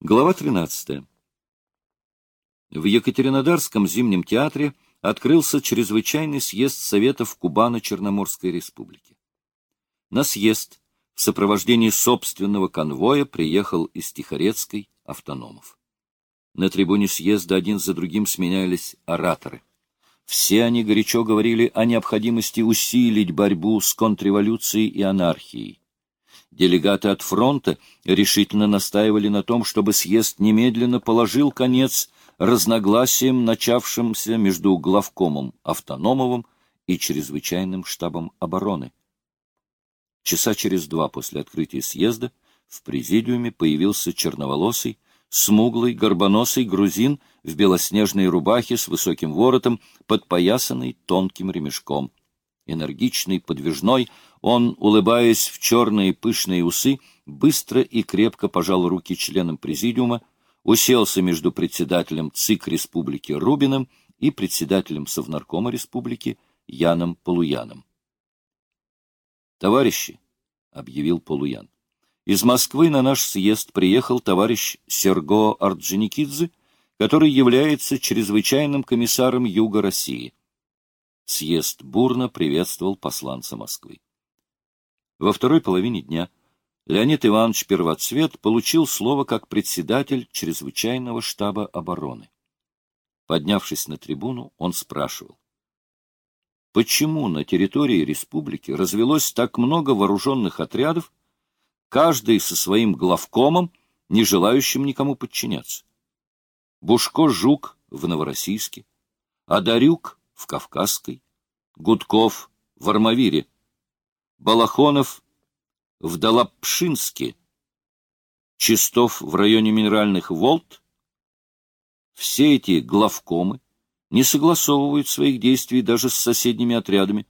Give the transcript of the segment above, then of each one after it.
Глава 13. В Екатеринодарском зимнем театре открылся чрезвычайный съезд Советов Кубано-Черноморской республики. На съезд в сопровождении собственного конвоя приехал из Тихорецкой автономов. На трибуне съезда один за другим сменялись ораторы. Все они горячо говорили о необходимости усилить борьбу с контрреволюцией и анархией. Делегаты от фронта решительно настаивали на том, чтобы съезд немедленно положил конец разногласиям, начавшимся между главкомом Автономовым и чрезвычайным штабом обороны. Часа через два после открытия съезда в президиуме появился черноволосый, смуглый, горбоносый грузин в белоснежной рубахе с высоким воротом, подпоясанный тонким ремешком. Энергичный, подвижной, он, улыбаясь в черные пышные усы, быстро и крепко пожал руки членам президиума, уселся между председателем ЦИК Республики Рубиным и председателем Совнаркома Республики Яном Полуяном. «Товарищи», — объявил Полуян, — «из Москвы на наш съезд приехал товарищ Серго Орджоникидзе, который является чрезвычайным комиссаром Юга России. Съезд бурно приветствовал посланца Москвы. Во второй половине дня Леонид Иванович Первоцвет получил слово как председатель чрезвычайного штаба обороны. Поднявшись на трибуну, он спрашивал. Почему на территории республики развелось так много вооруженных отрядов, каждый со своим главкомом, не желающим никому подчиняться? Бушко-Жук в Новороссийске, Адарюк в Кавказской, Гудков в Армавире, Балахонов в Долапшинске, Чистов в районе Минеральных Волт. Все эти главкомы не согласовывают своих действий даже с соседними отрядами.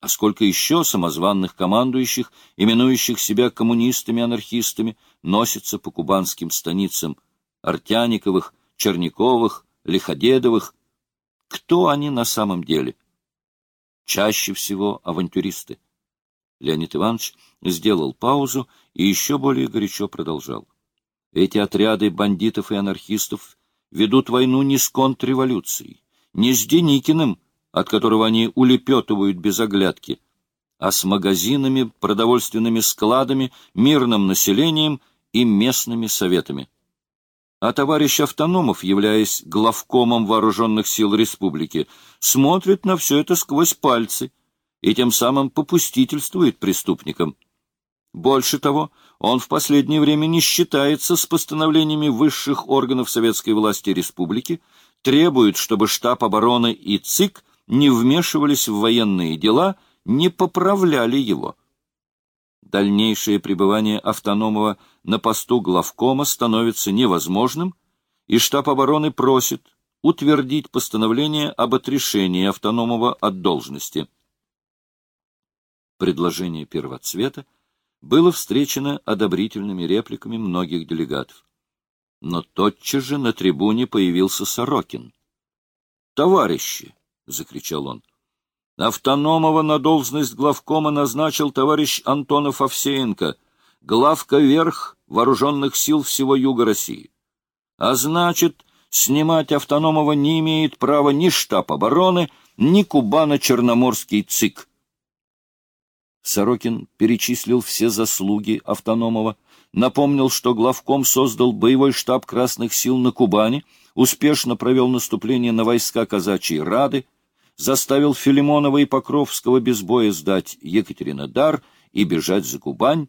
А сколько еще самозванных командующих, именующих себя коммунистами-анархистами, носятся по кубанским станицам Артяниковых, Черняковых, Лиходедовых, кто они на самом деле? Чаще всего авантюристы. Леонид Иванович сделал паузу и еще более горячо продолжал. Эти отряды бандитов и анархистов ведут войну не с контрреволюцией, не с Деникиным, от которого они улепетывают без оглядки, а с магазинами, продовольственными складами, мирным населением и местными советами а товарищ Автономов, являясь главкомом вооруженных сил республики, смотрит на все это сквозь пальцы и тем самым попустительствует преступникам. Больше того, он в последнее время не считается с постановлениями высших органов советской власти республики, требует, чтобы штаб обороны и ЦИК не вмешивались в военные дела, не поправляли его. Дальнейшее пребывание Автономова на посту главкома становится невозможным, и штаб обороны просит утвердить постановление об отрешении Автономова от должности. Предложение первоцвета было встречено одобрительными репликами многих делегатов. Но тотчас же на трибуне появился Сорокин. «Товарищи!» — закричал он. Автономова на должность главкома назначил товарищ Антонов Овсеенко, главка верх вооруженных сил всего Юга России. А значит, снимать Автономова не имеет права ни штаб обороны, ни Кубано-Черноморский ЦИК. Сорокин перечислил все заслуги Автономова, напомнил, что главком создал боевой штаб Красных сил на Кубани, успешно провел наступление на войска казачьей Рады, заставил Филимонова и Покровского без боя сдать Екатеринодар и бежать за Кубань.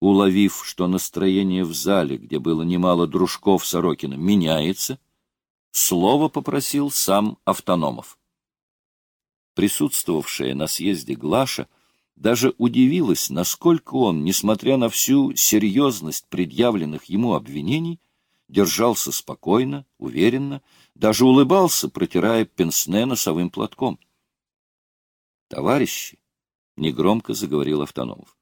Уловив, что настроение в зале, где было немало дружков Сорокина, меняется, слово попросил сам Автономов. Присутствовавшая на съезде Глаша даже удивилась, насколько он, несмотря на всю серьезность предъявленных ему обвинений, держался спокойно, уверенно, даже улыбался, протирая пенсне носовым платком. «Товарищи!» — негромко заговорил Автономов.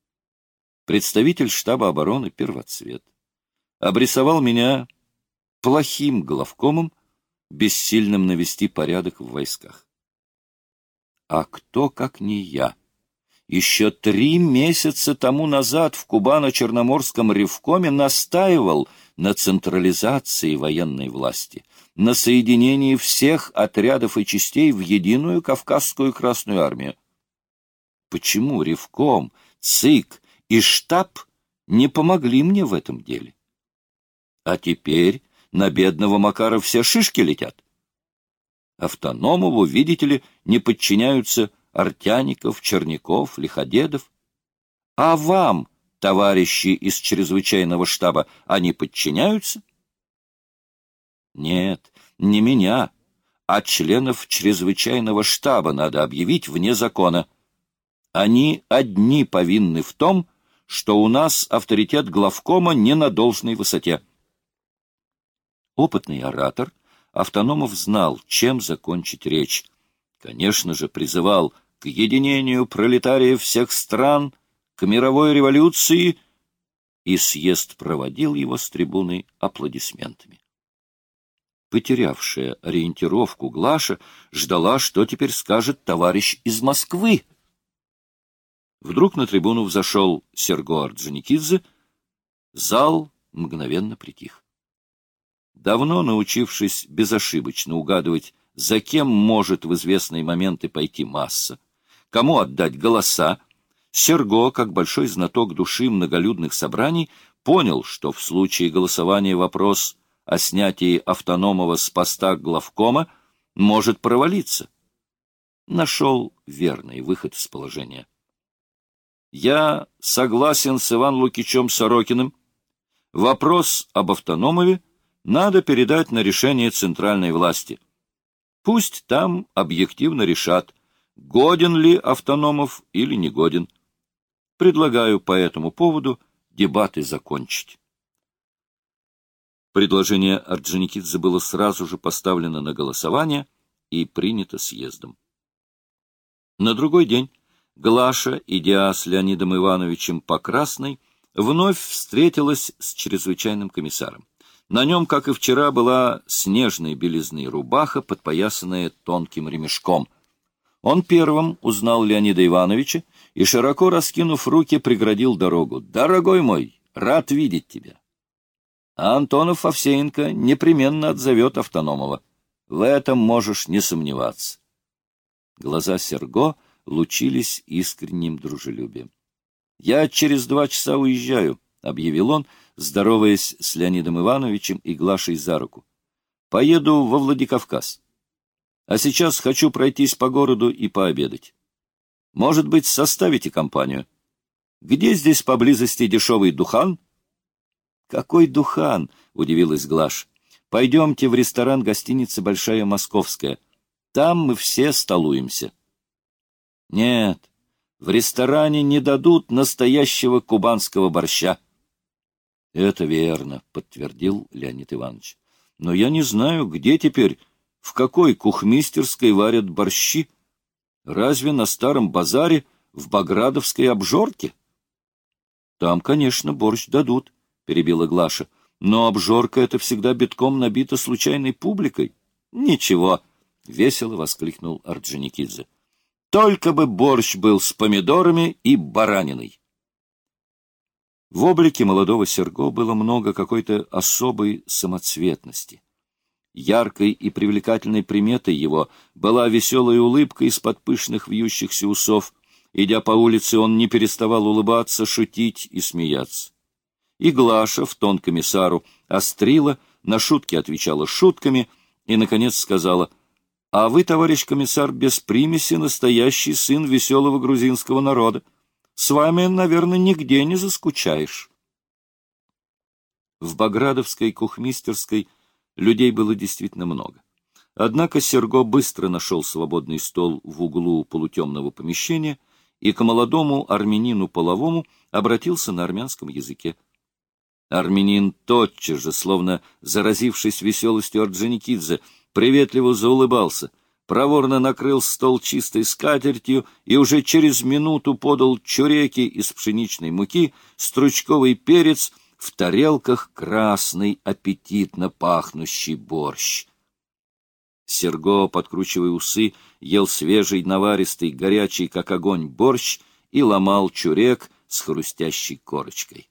Представитель штаба обороны «Первоцвет» обрисовал меня плохим главкомом, бессильным навести порядок в войсках. А кто, как не я, еще три месяца тому назад в Кубано-Черноморском ревкоме настаивал на централизации военной власти, на соединении всех отрядов и частей в единую Кавказскую Красную Армию. Почему ревком, ЦИК и штаб не помогли мне в этом деле? А теперь на бедного Макара все шишки летят. Автономову, видите ли, не подчиняются Артяников, Черняков, Лиходедов. А вам, товарищи из чрезвычайного штаба, они подчиняются? Нет, не меня, а членов чрезвычайного штаба надо объявить вне закона. Они одни повинны в том, что у нас авторитет главкома не на должной высоте. Опытный оратор Автономов знал, чем закончить речь. Конечно же, призывал к единению пролетариев всех стран, к мировой революции, и съезд проводил его с трибуны аплодисментами. Потерявшая ориентировку Глаша ждала, что теперь скажет товарищ из Москвы. Вдруг на трибуну взошел Серго Орджоникидзе, зал мгновенно притих. Давно научившись безошибочно угадывать, за кем может в известные моменты пойти масса, кому отдать голоса, Серго, как большой знаток души многолюдных собраний, понял, что в случае голосования вопрос о снятии автономного с поста главкома может провалиться. Нашел верный выход из положения. Я согласен с Иван Лукичем Сорокиным. Вопрос об автономове надо передать на решение центральной власти. Пусть там объективно решат, годен ли Автономов или не годен. Предлагаю по этому поводу дебаты закончить. Предложение Орджоникидзе было сразу же поставлено на голосование и принято съездом. На другой день Глаша, идя с Леонидом Ивановичем по Красной, вновь встретилась с чрезвычайным комиссаром. На нем, как и вчера, была снежной белизны рубаха, подпоясанная тонким ремешком. Он первым узнал Леонида Ивановича и, широко раскинув руки, преградил дорогу. «Дорогой мой, рад видеть тебя!» А Антонов Овсеенко непременно отзовет Автономова. В этом можешь не сомневаться. Глаза Серго лучились искренним дружелюбием. «Я через два часа уезжаю», — объявил он, здороваясь с Леонидом Ивановичем и Глашей за руку. «Поеду во Владикавказ. А сейчас хочу пройтись по городу и пообедать. Может быть, составите компанию? Где здесь поблизости дешевый духан?» «Какой духан?» — удивилась Глаш. «Пойдемте в ресторан гостиницы «Большая Московская». Там мы все столуемся». Нет, в ресторане не дадут настоящего кубанского борща. — Это верно, — подтвердил Леонид Иванович. — Но я не знаю, где теперь, в какой кухмистерской варят борщи. Разве на старом базаре в Баградовской обжорке? — Там, конечно, борщ дадут, — перебила Глаша. — Но обжорка это всегда битком набита случайной публикой. — Ничего, — весело воскликнул Орджоникидзе. Только бы борщ был с помидорами и бараниной. В облике молодого Серго было много какой-то особой самоцветности. Яркой и привлекательной приметой его была веселая улыбка из-под пышных вьющихся усов. Идя по улице, он не переставал улыбаться, шутить и смеяться. И Глаша в тон комиссару острила, на шутки отвечала шутками и, наконец, сказала — а вы, товарищ комиссар, без примеси настоящий сын веселого грузинского народа. С вами, наверное, нигде не заскучаешь. В Баградовской кухмистерской людей было действительно много. Однако Серго быстро нашел свободный стол в углу полутемного помещения и к молодому армянину половому обратился на армянском языке. Армянин тотчас же, словно заразившись веселостью Орджоникидзе, приветливо заулыбался, проворно накрыл стол чистой скатертью и уже через минуту подал чуреки из пшеничной муки, стручковый перец, в тарелках красный, аппетитно пахнущий борщ. Серго, подкручивая усы, ел свежий, наваристый, горячий, как огонь, борщ и ломал чурек с хрустящей корочкой.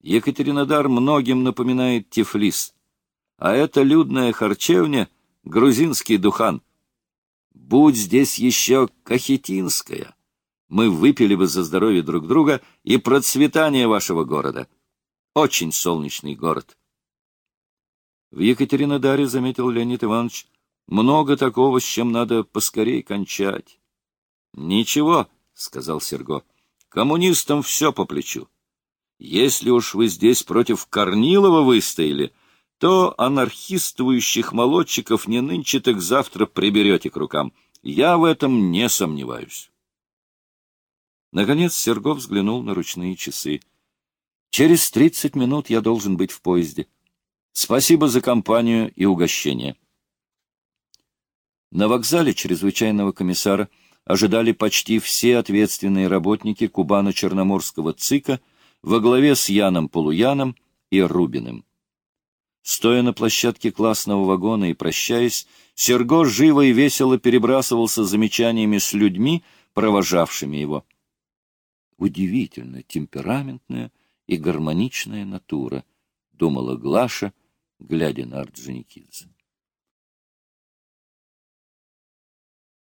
Екатеринодар многим напоминает Тифлис, а эта людная харчевня — грузинский духан. Будь здесь еще Кахетинская, мы выпили бы за здоровье друг друга и процветание вашего города. Очень солнечный город. В Екатеринодаре, заметил Леонид Иванович, много такого, с чем надо поскорей кончать. — Ничего, — сказал Серго, — коммунистам все по плечу. Если уж вы здесь против Корнилова выстояли, то анархистующих молодчиков не нынче, так завтра приберете к рукам. Я в этом не сомневаюсь. Наконец Серго взглянул на ручные часы. Через тридцать минут я должен быть в поезде. Спасибо за компанию и угощение. На вокзале чрезвычайного комиссара ожидали почти все ответственные работники Кубано-Черноморского ЦИКа во главе с Яном Полуяном и Рубиным. Стоя на площадке классного вагона и прощаясь, Серго живо и весело перебрасывался замечаниями с людьми, провожавшими его. Удивительно темпераментная и гармоничная натура, — думала Глаша, глядя на Орджоникидзе.